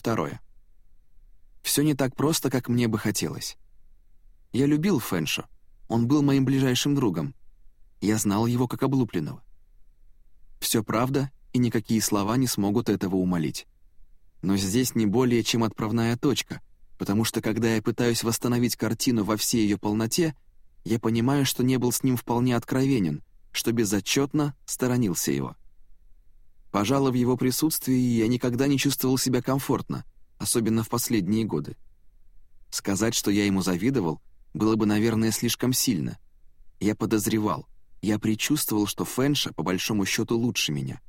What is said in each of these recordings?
Второе. Все не так просто, как мне бы хотелось. Я любил Фэншо. Он был моим ближайшим другом. Я знал его как облупленного. Все правда, и никакие слова не смогут этого умолить. Но здесь не более чем отправная точка, потому что когда я пытаюсь восстановить картину во всей ее полноте, я понимаю, что не был с ним вполне откровенен, что безотчетно сторонился его. Пожалуй, в его присутствии я никогда не чувствовал себя комфортно, особенно в последние годы. Сказать, что я ему завидовал, было бы, наверное, слишком сильно. Я подозревал, я предчувствовал, что Фэнша, по большому счету, лучше меня.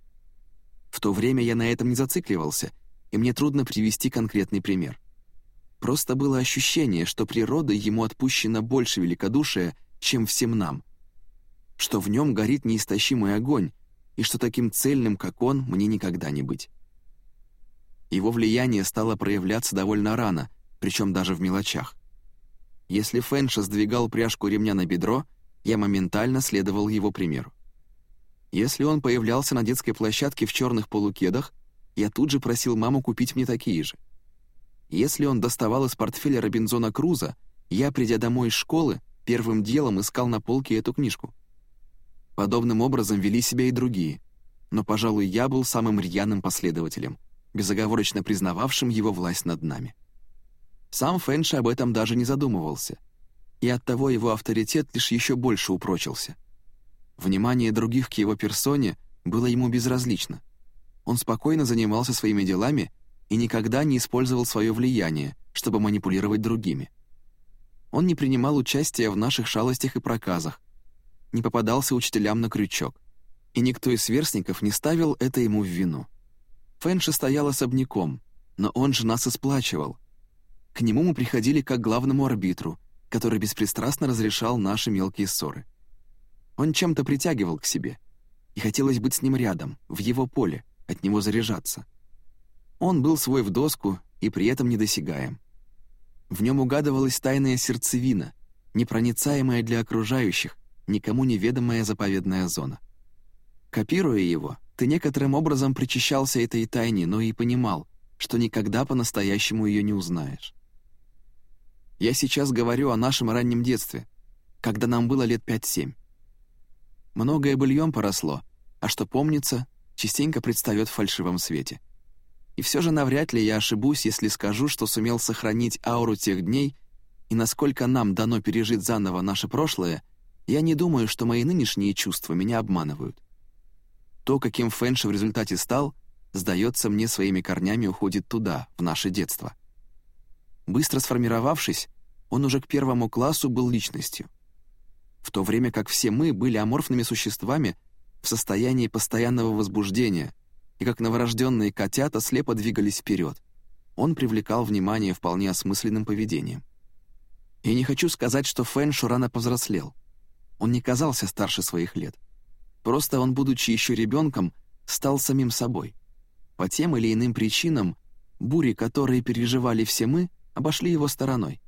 В то время я на этом не зацикливался, и мне трудно привести конкретный пример. Просто было ощущение, что природой ему отпущено больше великодушия, чем всем нам. Что в нем горит неистощимый огонь, и что таким цельным, как он, мне никогда не быть. Его влияние стало проявляться довольно рано, причем даже в мелочах. Если Фэнша сдвигал пряжку ремня на бедро, я моментально следовал его примеру. Если он появлялся на детской площадке в черных полукедах, я тут же просил маму купить мне такие же. Если он доставал из портфеля Робинзона Круза, я, придя домой из школы, первым делом искал на полке эту книжку. Подобным образом вели себя и другие, но, пожалуй, я был самым рьяным последователем, безоговорочно признававшим его власть над нами. Сам Фэнши об этом даже не задумывался, и оттого его авторитет лишь еще больше упрочился. Внимание других к его персоне было ему безразлично. Он спокойно занимался своими делами и никогда не использовал свое влияние, чтобы манипулировать другими. Он не принимал участия в наших шалостях и проказах, не попадался учителям на крючок, и никто из сверстников не ставил это ему в вину. Фэнши стоял особняком, но он же нас и сплачивал, к нему мы приходили как к главному арбитру, который беспристрастно разрешал наши мелкие ссоры. Он чем-то притягивал к себе, и хотелось быть с ним рядом, в его поле, от него заряжаться. Он был свой в доску и при этом недосягаем. В нем угадывалась тайная сердцевина, непроницаемая для окружающих, никому неведомая заповедная зона. Копируя его, ты некоторым образом причащался этой тайне, но и понимал, что никогда по-настоящему ее не узнаешь. Я сейчас говорю о нашем раннем детстве, когда нам было лет пять-семь. Многое быльем поросло, а что помнится, частенько предстает в фальшивом свете. И все же навряд ли я ошибусь, если скажу, что сумел сохранить ауру тех дней, и насколько нам дано пережить заново наше прошлое, я не думаю, что мои нынешние чувства меня обманывают. То, каким Фэнши в результате стал, сдается мне своими корнями уходит туда, в наше детство. Быстро сформировавшись, он уже к первому классу был личностью. В то время как все мы были аморфными существами в состоянии постоянного возбуждения и как новорожденные котята слепо двигались вперед, он привлекал внимание вполне осмысленным поведением. Я не хочу сказать, что Фэн рано повзрослел. Он не казался старше своих лет. Просто он, будучи еще ребенком, стал самим собой. По тем или иным причинам, бури, которые переживали все мы, обошли его стороной.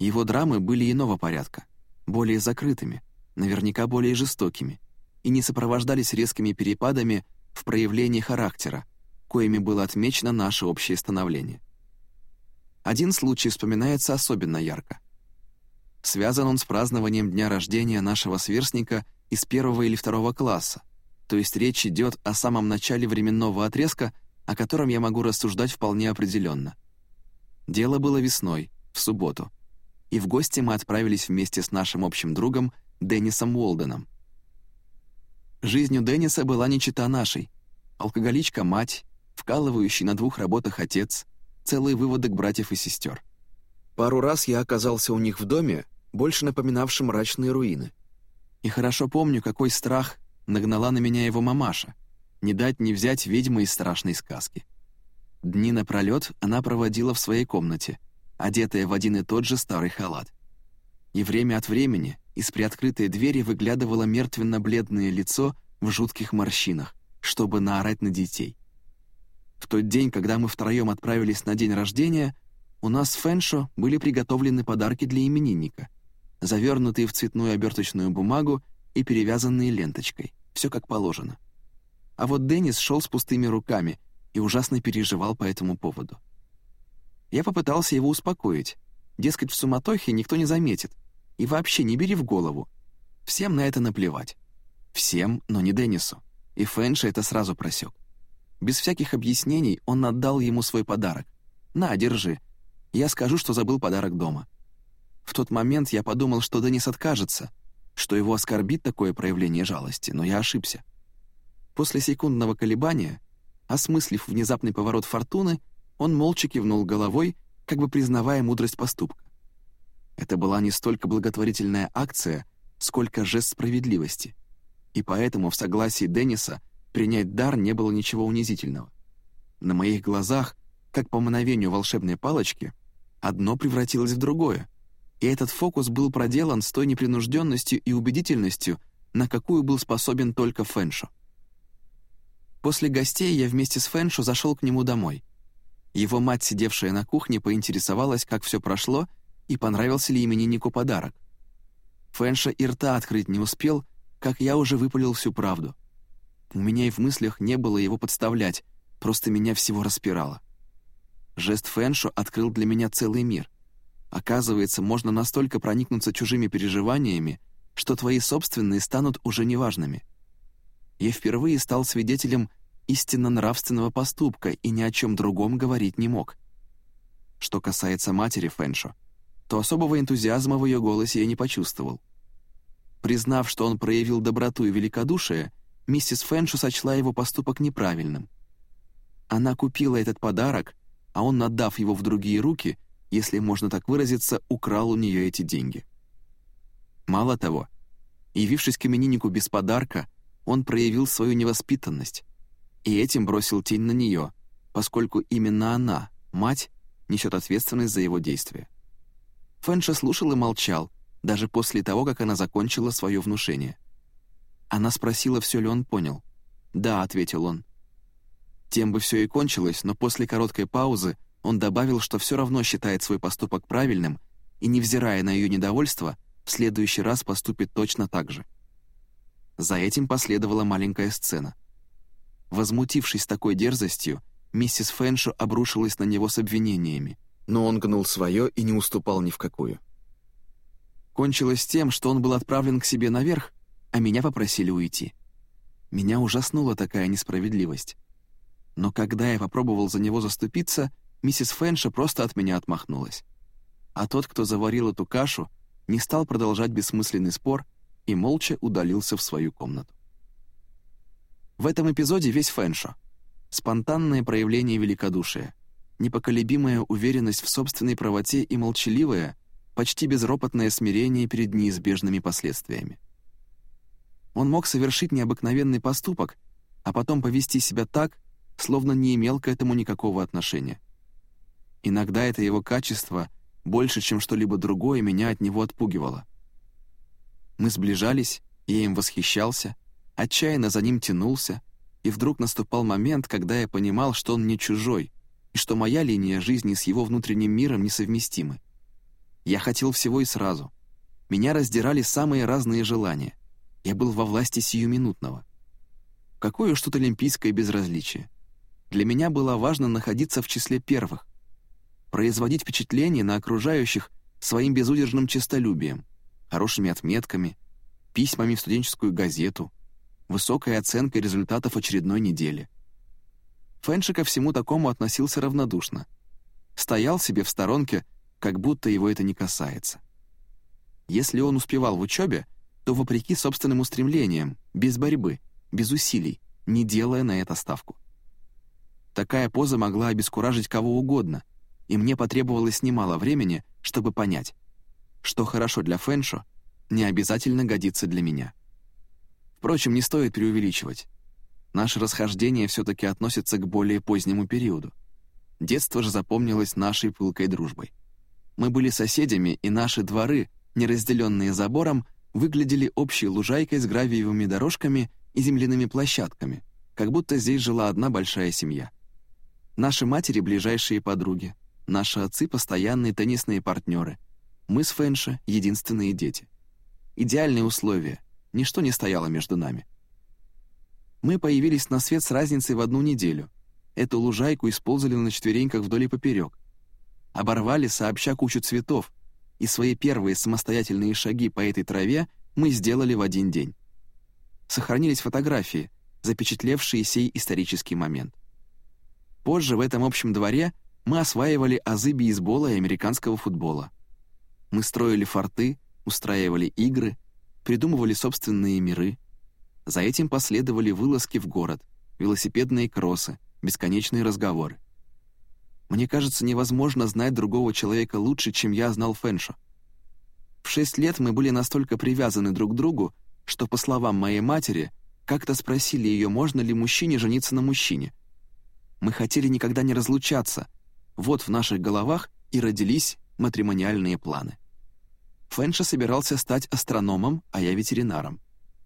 Его драмы были иного порядка, более закрытыми, наверняка более жестокими, и не сопровождались резкими перепадами в проявлении характера, коими было отмечено наше общее становление. Один случай вспоминается особенно ярко. Связан он с празднованием дня рождения нашего сверстника из первого или второго класса, то есть речь идет о самом начале временного отрезка, о котором я могу рассуждать вполне определенно. Дело было весной, в субботу, и в гости мы отправились вместе с нашим общим другом Деннисом Уолденом. Жизнь у Денниса была не чета нашей. Алкоголичка-мать, вкалывающий на двух работах отец, целый выводок братьев и сестер. Пару раз я оказался у них в доме, больше напоминавшем мрачные руины. И хорошо помню, какой страх нагнала на меня его мамаша, не дать не взять ведьмы из страшной сказки. Дни напролет она проводила в своей комнате, одетая в один и тот же старый халат. И время от времени из приоткрытой двери выглядывало мертвенно-бледное лицо в жутких морщинах, чтобы наорать на детей. В тот день, когда мы втроем отправились на день рождения, у нас с Фэншо были приготовлены подарки для именинника, завернутые в цветную оберточную бумагу и перевязанные ленточкой, все как положено. А вот Деннис шел с пустыми руками и ужасно переживал по этому поводу. Я попытался его успокоить. Дескать, в суматохе никто не заметит. И вообще не бери в голову. Всем на это наплевать. Всем, но не Деннису. И Фэнши это сразу просек. Без всяких объяснений он отдал ему свой подарок. «На, держи. Я скажу, что забыл подарок дома». В тот момент я подумал, что Деннис откажется, что его оскорбит такое проявление жалости, но я ошибся. После секундного колебания, осмыслив внезапный поворот фортуны, он молча кивнул головой, как бы признавая мудрость поступка. Это была не столько благотворительная акция, сколько жест справедливости. И поэтому в согласии Денниса принять дар не было ничего унизительного. На моих глазах, как по мановению волшебной палочки, одно превратилось в другое, и этот фокус был проделан с той непринужденностью и убедительностью, на какую был способен только Фэншо. После гостей я вместе с Фэншо зашел к нему домой. Его мать, сидевшая на кухне, поинтересовалась, как все прошло и понравился ли имениннику подарок. Фэнша и рта открыть не успел, как я уже выпалил всю правду. У меня и в мыслях не было его подставлять, просто меня всего распирало. Жест Фэншо открыл для меня целый мир. Оказывается, можно настолько проникнуться чужими переживаниями, что твои собственные станут уже неважными. Я впервые стал свидетелем истинно нравственного поступка и ни о чем другом говорить не мог. Что касается матери Фэншо, то особого энтузиазма в ее голосе я не почувствовал. Признав, что он проявил доброту и великодушие, миссис Фэншо сочла его поступок неправильным. Она купила этот подарок, а он, отдав его в другие руки, если можно так выразиться, украл у нее эти деньги. Мало того, явившись к имениннику без подарка, он проявил свою невоспитанность и этим бросил тень на нее, поскольку именно она, мать, несет ответственность за его действия. Фэнша слушал и молчал, даже после того, как она закончила свое внушение. Она спросила, все ли он понял. «Да», — ответил он. Тем бы все и кончилось, но после короткой паузы он добавил, что все равно считает свой поступок правильным и, невзирая на ее недовольство, в следующий раз поступит точно так же. За этим последовала маленькая сцена. Возмутившись такой дерзостью, миссис Фэншо обрушилась на него с обвинениями, но он гнул свое и не уступал ни в какую. Кончилось тем, что он был отправлен к себе наверх, а меня попросили уйти. Меня ужаснула такая несправедливость. Но когда я попробовал за него заступиться — миссис Фэнша просто от меня отмахнулась. А тот, кто заварил эту кашу, не стал продолжать бессмысленный спор и молча удалился в свою комнату. В этом эпизоде весь Фэншо. Спонтанное проявление великодушия, непоколебимая уверенность в собственной правоте и молчаливое, почти безропотное смирение перед неизбежными последствиями. Он мог совершить необыкновенный поступок, а потом повести себя так, словно не имел к этому никакого отношения. Иногда это его качество, больше, чем что-либо другое, меня от него отпугивало. Мы сближались, я им восхищался, отчаянно за ним тянулся, и вдруг наступал момент, когда я понимал, что он не чужой, и что моя линия жизни с его внутренним миром несовместимы. Я хотел всего и сразу. Меня раздирали самые разные желания. Я был во власти сиюминутного. Какое уж тут олимпийское безразличие. Для меня было важно находиться в числе первых, производить впечатление на окружающих своим безудержным честолюбием, хорошими отметками, письмами в студенческую газету, высокой оценкой результатов очередной недели. Фэнши ко всему такому относился равнодушно. Стоял себе в сторонке, как будто его это не касается. Если он успевал в учебе, то вопреки собственным устремлениям, без борьбы, без усилий, не делая на это ставку. Такая поза могла обескуражить кого угодно — и мне потребовалось немало времени, чтобы понять, что хорошо для Фэншо, не обязательно годится для меня. Впрочем, не стоит преувеличивать. Наше расхождение все-таки относится к более позднему периоду. Детство же запомнилось нашей пылкой дружбой. Мы были соседями, и наши дворы, неразделенные забором, выглядели общей лужайкой с гравиевыми дорожками и земляными площадками, как будто здесь жила одна большая семья. Наши матери — ближайшие подруги, Наши отцы — постоянные теннисные партнеры. Мы с Фэнша — единственные дети. Идеальные условия. Ничто не стояло между нами. Мы появились на свет с разницей в одну неделю. эту лужайку использовали на четвереньках вдоль и поперек. Оборвали сообща кучу цветов, и свои первые самостоятельные шаги по этой траве мы сделали в один день. Сохранились фотографии, запечатлевшие сей исторический момент. Позже в этом общем дворе мы осваивали азы бейсбола и американского футбола. Мы строили форты, устраивали игры, придумывали собственные миры. За этим последовали вылазки в город, велосипедные кроссы, бесконечные разговоры. Мне кажется, невозможно знать другого человека лучше, чем я знал Фэншо. В шесть лет мы были настолько привязаны друг к другу, что, по словам моей матери, как-то спросили ее, можно ли мужчине жениться на мужчине. Мы хотели никогда не разлучаться. Вот в наших головах и родились матримониальные планы. Фэнша собирался стать астрономом, а я ветеринаром.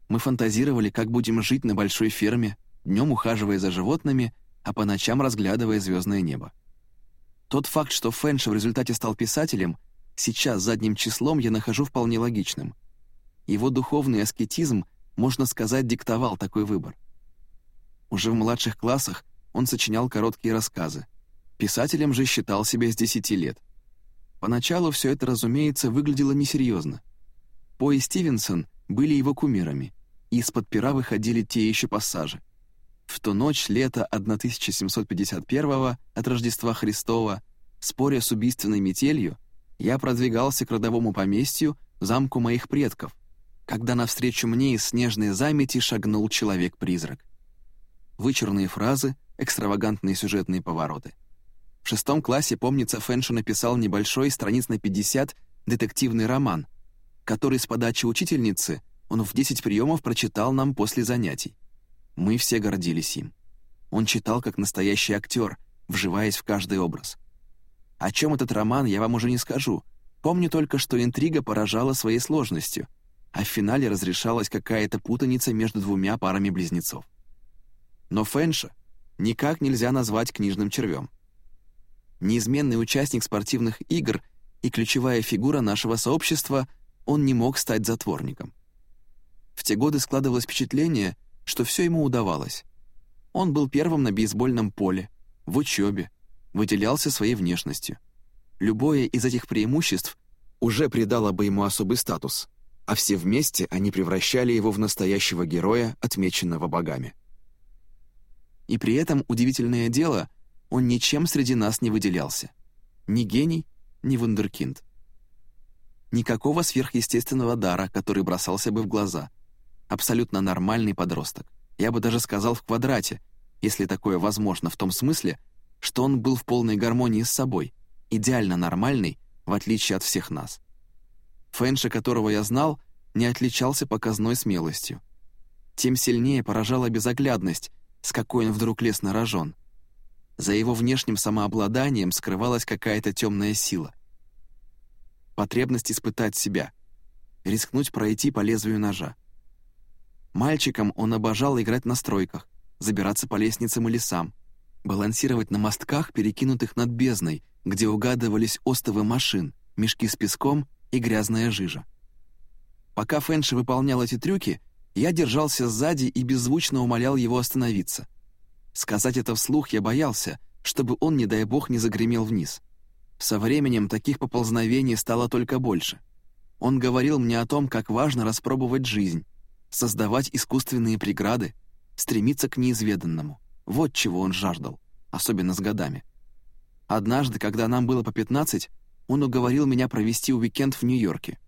Мы фантазировали, как будем жить на большой ферме, днем ухаживая за животными, а по ночам разглядывая звездное небо. Тот факт, что Фэнша в результате стал писателем, сейчас задним числом я нахожу вполне логичным. Его духовный аскетизм, можно сказать, диктовал такой выбор. Уже в младших классах он сочинял короткие рассказы. Писателем же считал себя с 10 лет. Поначалу все это, разумеется, выглядело несерьезно. По и Стивенсон были его кумирами, и из-под пера выходили те еще пассажи. В ту ночь лета 1751 от Рождества Христова, споря с убийственной метелью, я продвигался к родовому поместью, замку моих предков, когда навстречу мне из снежной замети шагнул человек-призрак. Вычурные фразы, экстравагантные сюжетные повороты. В шестом классе, помнится, Фэншу написал небольшой, страниц на 50, детективный роман, который с подачи учительницы он в 10 приемов прочитал нам после занятий. Мы все гордились им. Он читал как настоящий актер, вживаясь в каждый образ. О чем этот роман, я вам уже не скажу. Помню только, что интрига поражала своей сложностью, а в финале разрешалась какая-то путаница между двумя парами близнецов. Но Фэнша никак нельзя назвать книжным червем. Неизменный участник спортивных игр и ключевая фигура нашего сообщества, он не мог стать затворником. В те годы складывалось впечатление, что все ему удавалось. Он был первым на бейсбольном поле, в учебе, выделялся своей внешностью. Любое из этих преимуществ уже придало бы ему особый статус, а все вместе они превращали его в настоящего героя, отмеченного богами. И при этом, удивительное дело, он ничем среди нас не выделялся. Ни гений, ни вундеркинд. Никакого сверхъестественного дара, который бросался бы в глаза — абсолютно нормальный подросток. Я бы даже сказал в квадрате, если такое возможно в том смысле, что он был в полной гармонии с собой, идеально нормальный, в отличие от всех нас. Фэнши, которого я знал, не отличался показной смелостью. Тем сильнее поражала безоглядность, с какой он вдруг лез на рожон. За его внешним самообладанием скрывалась какая-то темная сила. Потребность испытать себя, рискнуть пройти по лезвию ножа. Мальчиком он обожал играть на стройках, забираться по лестницам и лесам, балансировать на мостках, перекинутых над бездной, где угадывались остовы машин, мешки с песком и грязная жижа. Пока Фэнши выполнял эти трюки, я держался сзади и беззвучно умолял его остановиться. Сказать это вслух я боялся, чтобы он, не дай бог, не загремел вниз. Со временем таких поползновений стало только больше. Он говорил мне о том, как важно распробовать жизнь, создавать искусственные преграды, стремиться к неизведанному. Вот чего он жаждал, особенно с годами. Однажды, когда нам было по 15, он уговорил меня провести уикенд в Нью-Йорке.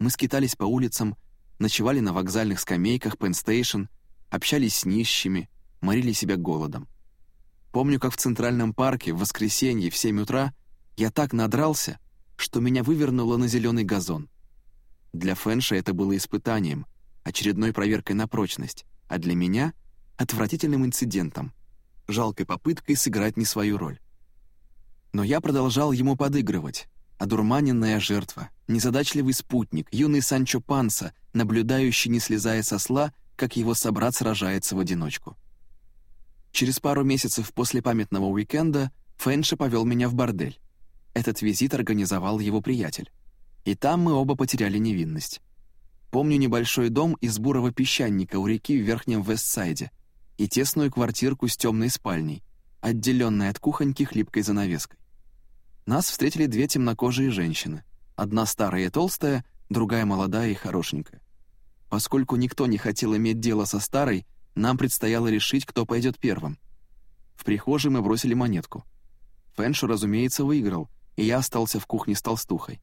Мы скитались по улицам, ночевали на вокзальных скамейках Пенстейшн, общались с нищими, морили себя голодом. Помню, как в Центральном парке в воскресенье в 7 утра я так надрался, что меня вывернуло на зеленый газон. Для Фэнша это было испытанием, очередной проверкой на прочность, а для меня — отвратительным инцидентом, жалкой попыткой сыграть не свою роль. Но я продолжал ему подыгрывать, одурманенная жертва, незадачливый спутник, юный Санчо Панса, наблюдающий, не слезая со сла, как его собрат сражается в одиночку. Через пару месяцев после памятного уикенда Фэнши повел меня в бордель. Этот визит организовал его приятель. И там мы оба потеряли невинность. Помню небольшой дом из бурого песчаника у реки в Верхнем Вестсайде и тесную квартирку с темной спальней, отделенной от кухоньки хлипкой занавеской. Нас встретили две темнокожие женщины. Одна старая и толстая, другая молодая и хорошенькая. Поскольку никто не хотел иметь дело со старой, нам предстояло решить, кто пойдет первым. В прихожей мы бросили монетку. Фэншу, разумеется, выиграл, и я остался в кухне с толстухой.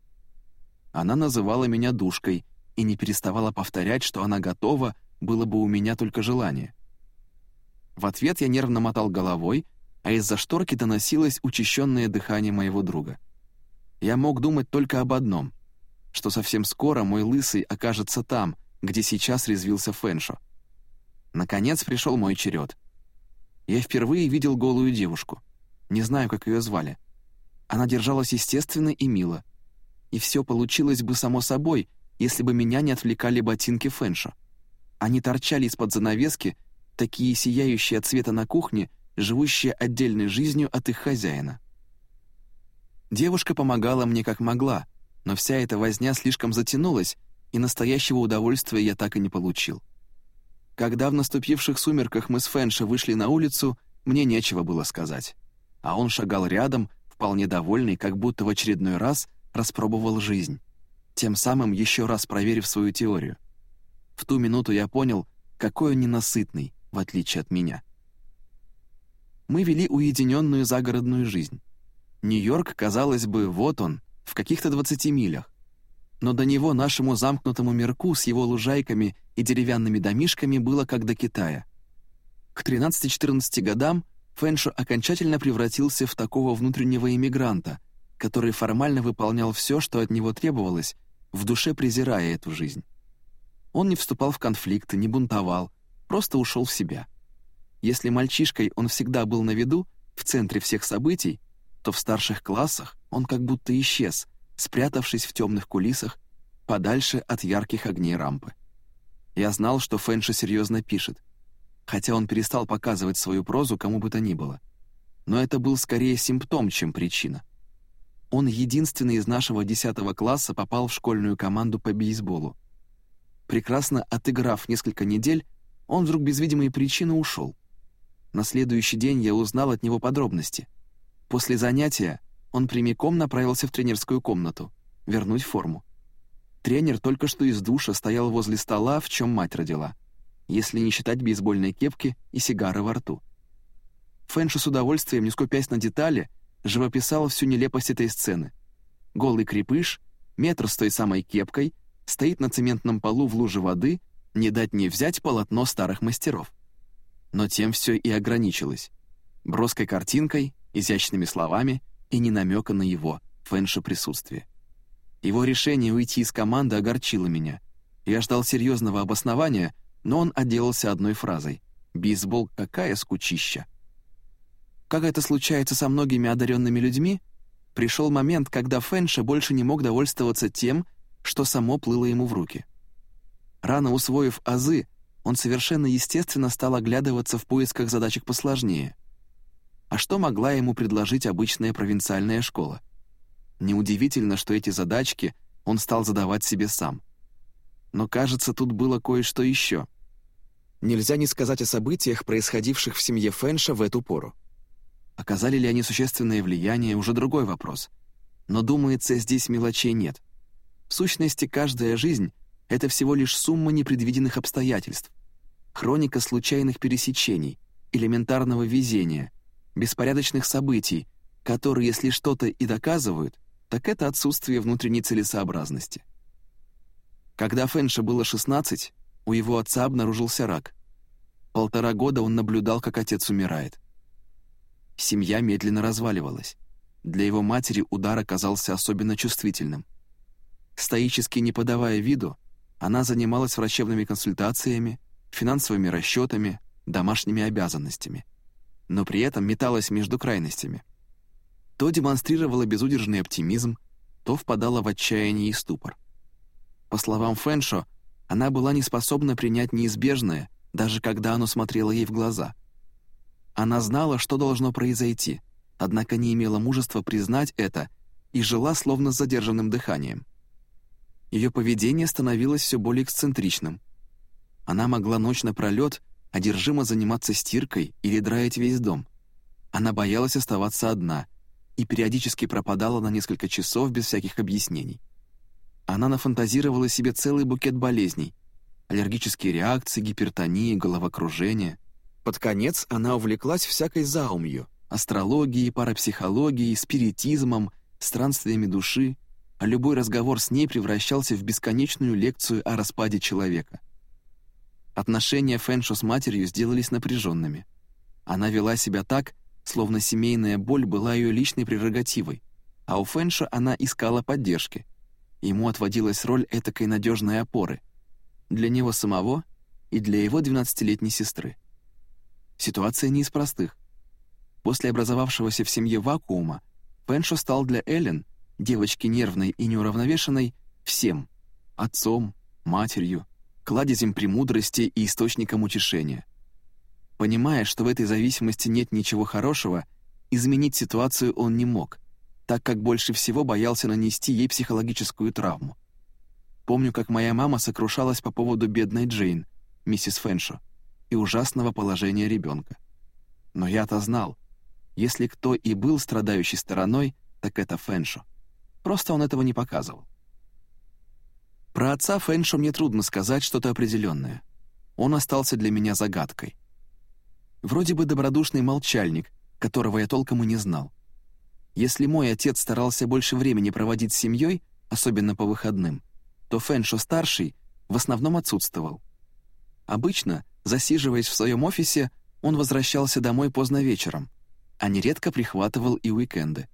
Она называла меня душкой и не переставала повторять, что она готова, было бы у меня только желание. В ответ я нервно мотал головой, а из-за шторки доносилось учащенное дыхание моего друга. Я мог думать только об одном, что совсем скоро мой лысый окажется там, где сейчас резвился Фэншо. Наконец пришел мой черед. Я впервые видел голую девушку. Не знаю, как ее звали. Она держалась естественно и мило. И все получилось бы само собой, если бы меня не отвлекали ботинки Фэншо. Они торчали из-под занавески, такие сияющие от цвета на кухне, живущие отдельной жизнью от их хозяина. Девушка помогала мне как могла, но вся эта возня слишком затянулась, и настоящего удовольствия я так и не получил. Когда в наступивших сумерках мы с Фэнши вышли на улицу, мне нечего было сказать. А он шагал рядом, вполне довольный, как будто в очередной раз распробовал жизнь, тем самым еще раз проверив свою теорию. В ту минуту я понял, какой он ненасытный, в отличие от меня. Мы вели уединенную загородную жизнь. Нью-Йорк, казалось бы, вот он, в каких-то 20 милях но до него нашему замкнутому мирку с его лужайками и деревянными домишками было как до Китая. К 13-14 годам Фэншо окончательно превратился в такого внутреннего иммигранта, который формально выполнял все, что от него требовалось, в душе презирая эту жизнь. Он не вступал в конфликты, не бунтовал, просто ушел в себя. Если мальчишкой он всегда был на виду, в центре всех событий, то в старших классах он как будто исчез, спрятавшись в темных кулисах, подальше от ярких огней рампы. Я знал, что Фэнши серьезно пишет, хотя он перестал показывать свою прозу кому бы то ни было. Но это был скорее симптом, чем причина. Он единственный из нашего 10 класса попал в школьную команду по бейсболу. Прекрасно отыграв несколько недель, он вдруг без видимой причины ушел. На следующий день я узнал от него подробности. После занятия он прямиком направился в тренерскую комнату, вернуть форму. Тренер только что из душа стоял возле стола, в чем мать родила, если не считать бейсбольной кепки и сигары во рту. Фэнши с удовольствием, не скупясь на детали, живописал всю нелепость этой сцены. Голый крепыш, метр с той самой кепкой, стоит на цементном полу в луже воды, не дать не взять полотно старых мастеров. Но тем все и ограничилось. Броской картинкой, изящными словами и не намека на его, Фэнша присутствие. Его решение уйти из команды огорчило меня. Я ждал серьезного обоснования, но он отделался одной фразой. «Бейсбол — какая скучища!» Как это случается со многими одаренными людьми, пришел момент, когда Фэнша больше не мог довольствоваться тем, что само плыло ему в руки. Рано усвоив азы, он совершенно естественно стал оглядываться в поисках задачек посложнее. А что могла ему предложить обычная провинциальная школа? Неудивительно, что эти задачки он стал задавать себе сам. Но, кажется, тут было кое-что еще. Нельзя не сказать о событиях, происходивших в семье Фэнша в эту пору. Оказали ли они существенное влияние, уже другой вопрос. Но, думается, здесь мелочей нет. В сущности, каждая жизнь — это всего лишь сумма непредвиденных обстоятельств, хроника случайных пересечений, элементарного везения — беспорядочных событий, которые, если что-то и доказывают, так это отсутствие внутренней целесообразности. Когда Фэнше было 16, у его отца обнаружился рак. Полтора года он наблюдал, как отец умирает. Семья медленно разваливалась. Для его матери удар оказался особенно чувствительным. Стоически не подавая виду, она занималась врачебными консультациями, финансовыми расчетами, домашними обязанностями но при этом металась между крайностями. То демонстрировала безудержный оптимизм, то впадала в отчаяние и ступор. По словам Фэншо, она была не способна принять неизбежное, даже когда оно смотрело ей в глаза. Она знала, что должно произойти, однако не имела мужества признать это и жила словно с задержанным дыханием. Ее поведение становилось все более эксцентричным. Она могла ночь напролет одержимо заниматься стиркой или драить весь дом. Она боялась оставаться одна и периодически пропадала на несколько часов без всяких объяснений. Она нафантазировала себе целый букет болезней, аллергические реакции, гипертония, головокружение. Под конец она увлеклась всякой заумью, астрологией, парапсихологией, спиритизмом, странствиями души, а любой разговор с ней превращался в бесконечную лекцию о распаде человека. Отношения Фэншо с матерью сделались напряженными. Она вела себя так, словно семейная боль была ее личной прерогативой, а у Фэншо она искала поддержки. Ему отводилась роль этакой надежной опоры — для него самого и для его 12-летней сестры. Ситуация не из простых. После образовавшегося в семье вакуума Пеншо стал для Эллен, девочки нервной и неуравновешенной, всем — отцом, матерью, кладезем премудрости и источником утешения. Понимая, что в этой зависимости нет ничего хорошего, изменить ситуацию он не мог, так как больше всего боялся нанести ей психологическую травму. Помню, как моя мама сокрушалась по поводу бедной Джейн, миссис Фэншо, и ужасного положения ребенка. Но я-то знал, если кто и был страдающей стороной, так это Фэншо. Просто он этого не показывал. Про отца Фэншо мне трудно сказать что-то определенное. Он остался для меня загадкой. Вроде бы добродушный молчальник, которого я толком и не знал. Если мой отец старался больше времени проводить с семьей, особенно по выходным, то Фэншо-старший в основном отсутствовал. Обычно, засиживаясь в своем офисе, он возвращался домой поздно вечером, а нередко прихватывал и уикенды.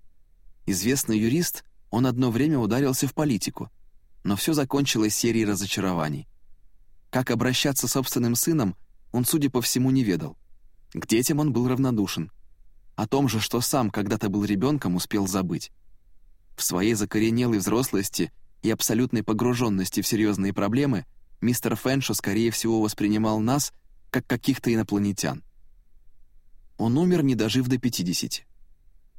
Известный юрист, он одно время ударился в политику, но все закончилось серией разочарований. Как обращаться с собственным сыном, он, судя по всему, не ведал. К детям он был равнодушен. О том же, что сам когда-то был ребенком, успел забыть. В своей закоренелой взрослости и абсолютной погруженности в серьезные проблемы, мистер Фэншо, скорее всего, воспринимал нас как каких-то инопланетян. Он умер, не дожив до 50.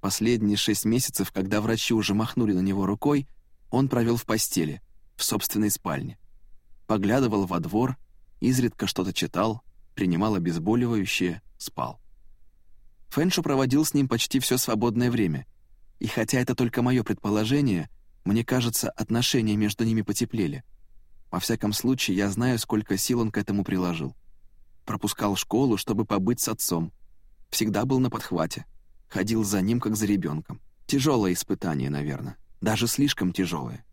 Последние шесть месяцев, когда врачи уже махнули на него рукой, он провел в постели, в собственной спальне. Поглядывал во двор, изредка что-то читал, принимал обезболивающее, спал. Фэншо проводил с ним почти все свободное время, и хотя это только мое предположение, мне кажется, отношения между ними потеплели. Во всяком случае, я знаю, сколько сил он к этому приложил. Пропускал школу, чтобы побыть с отцом. Всегда был на подхвате. Ходил за ним, как за ребенком. Тяжелое испытание, наверное. Даже слишком тяжелое.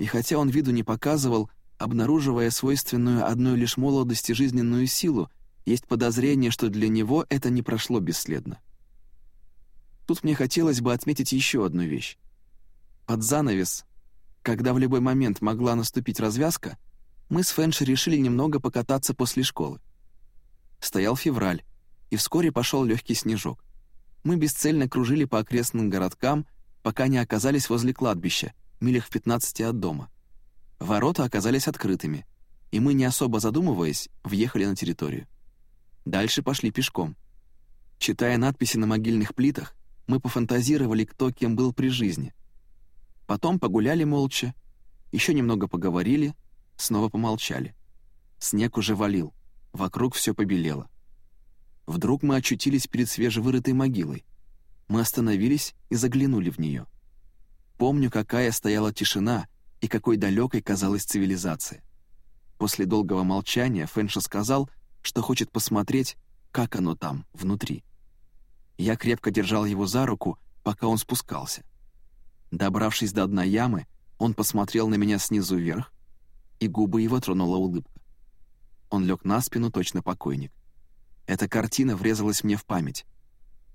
И хотя он виду не показывал, обнаруживая свойственную одной лишь молодости жизненную силу, есть подозрение, что для него это не прошло бесследно. Тут мне хотелось бы отметить еще одну вещь. Под занавес, когда в любой момент могла наступить развязка, мы с Фэнши решили немного покататься после школы. Стоял февраль, и вскоре пошел легкий снежок. Мы бесцельно кружили по окрестным городкам, пока не оказались возле кладбища, милях в 15 от дома. Ворота оказались открытыми, и мы, не особо задумываясь, въехали на территорию. Дальше пошли пешком. Читая надписи на могильных плитах, мы пофантазировали, кто кем был при жизни. Потом погуляли молча, еще немного поговорили, снова помолчали. Снег уже валил, вокруг все побелело. Вдруг мы очутились перед свежевырытой могилой. Мы остановились и заглянули в нее. Помню, какая стояла тишина и какой далекой казалась цивилизация. После долгого молчания Фэнша сказал, что хочет посмотреть, как оно там, внутри. Я крепко держал его за руку, пока он спускался. Добравшись до дна ямы, он посмотрел на меня снизу вверх, и губы его тронула улыбка. Он лег на спину, точно покойник. Эта картина врезалась мне в память.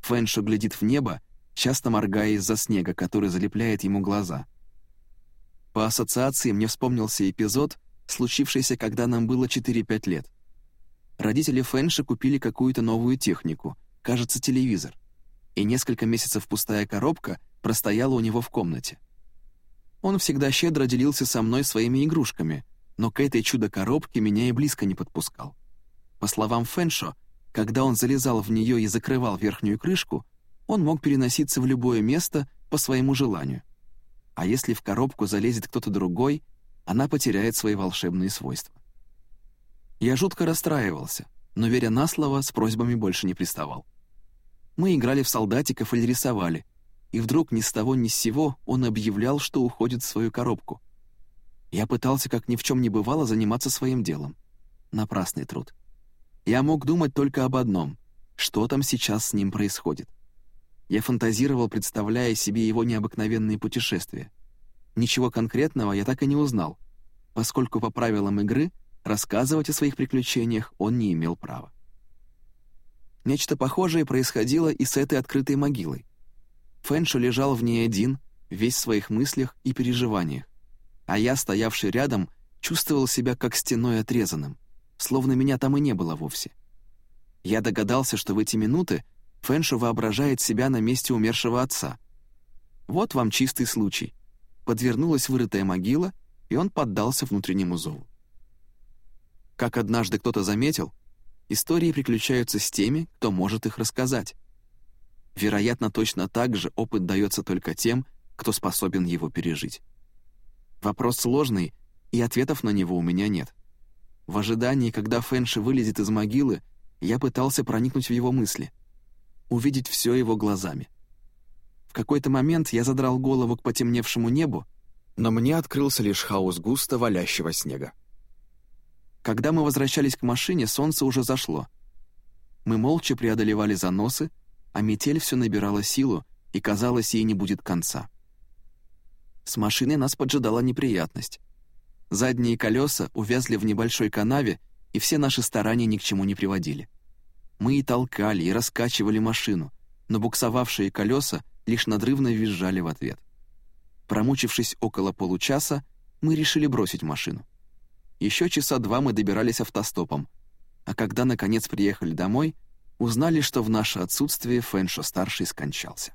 Фэншо глядит в небо, часто моргая из-за снега, который залепляет ему глаза. По ассоциации мне вспомнился эпизод, случившийся, когда нам было 4-5 лет. Родители Фэнши купили какую-то новую технику, кажется, телевизор. И несколько месяцев пустая коробка простояла у него в комнате. Он всегда щедро делился со мной своими игрушками, но к этой чудо-коробке меня и близко не подпускал. По словам Фэншо, когда он залезал в нее и закрывал верхнюю крышку, он мог переноситься в любое место по своему желанию. А если в коробку залезет кто-то другой, она потеряет свои волшебные свойства. Я жутко расстраивался, но, веря на слово, с просьбами больше не приставал. Мы играли в солдатиков или рисовали, и вдруг ни с того ни с сего он объявлял, что уходит в свою коробку. Я пытался, как ни в чем не бывало, заниматься своим делом. Напрасный труд. Я мог думать только об одном — что там сейчас с ним происходит. Я фантазировал, представляя себе его необыкновенные путешествия. Ничего конкретного я так и не узнал, поскольку по правилам игры рассказывать о своих приключениях он не имел права. Нечто похожее происходило и с этой открытой могилой. Фэншо лежал в ней один, весь в своих мыслях и переживаниях, а я, стоявший рядом, чувствовал себя как стеной отрезанным, словно меня там и не было вовсе. Я догадался, что в эти минуты Фэншо воображает себя на месте умершего отца. Вот вам чистый случай. Подвернулась вырытая могила, и он поддался внутреннему зову. Как однажды кто-то заметил, истории приключаются с теми, кто может их рассказать. Вероятно, точно так же опыт дается только тем, кто способен его пережить. Вопрос сложный, и ответов на него у меня нет. В ожидании, когда Фэнши вылезет из могилы, я пытался проникнуть в его мысли, увидеть все его глазами. В какой-то момент я задрал голову к потемневшему небу, но мне открылся лишь хаос густо валящего снега. Когда мы возвращались к машине, солнце уже зашло. Мы молча преодолевали заносы, а метель все набирала силу, и, казалось, ей не будет конца. С машиной нас поджидала неприятность. Задние колеса увязли в небольшой канаве, и все наши старания ни к чему не приводили. Мы и толкали, и раскачивали машину, но буксовавшие колеса лишь надрывно визжали в ответ. Промучившись около получаса, мы решили бросить машину. Еще часа два мы добирались автостопом, а когда, наконец, приехали домой, узнали, что в наше отсутствие Фэншо-старший скончался.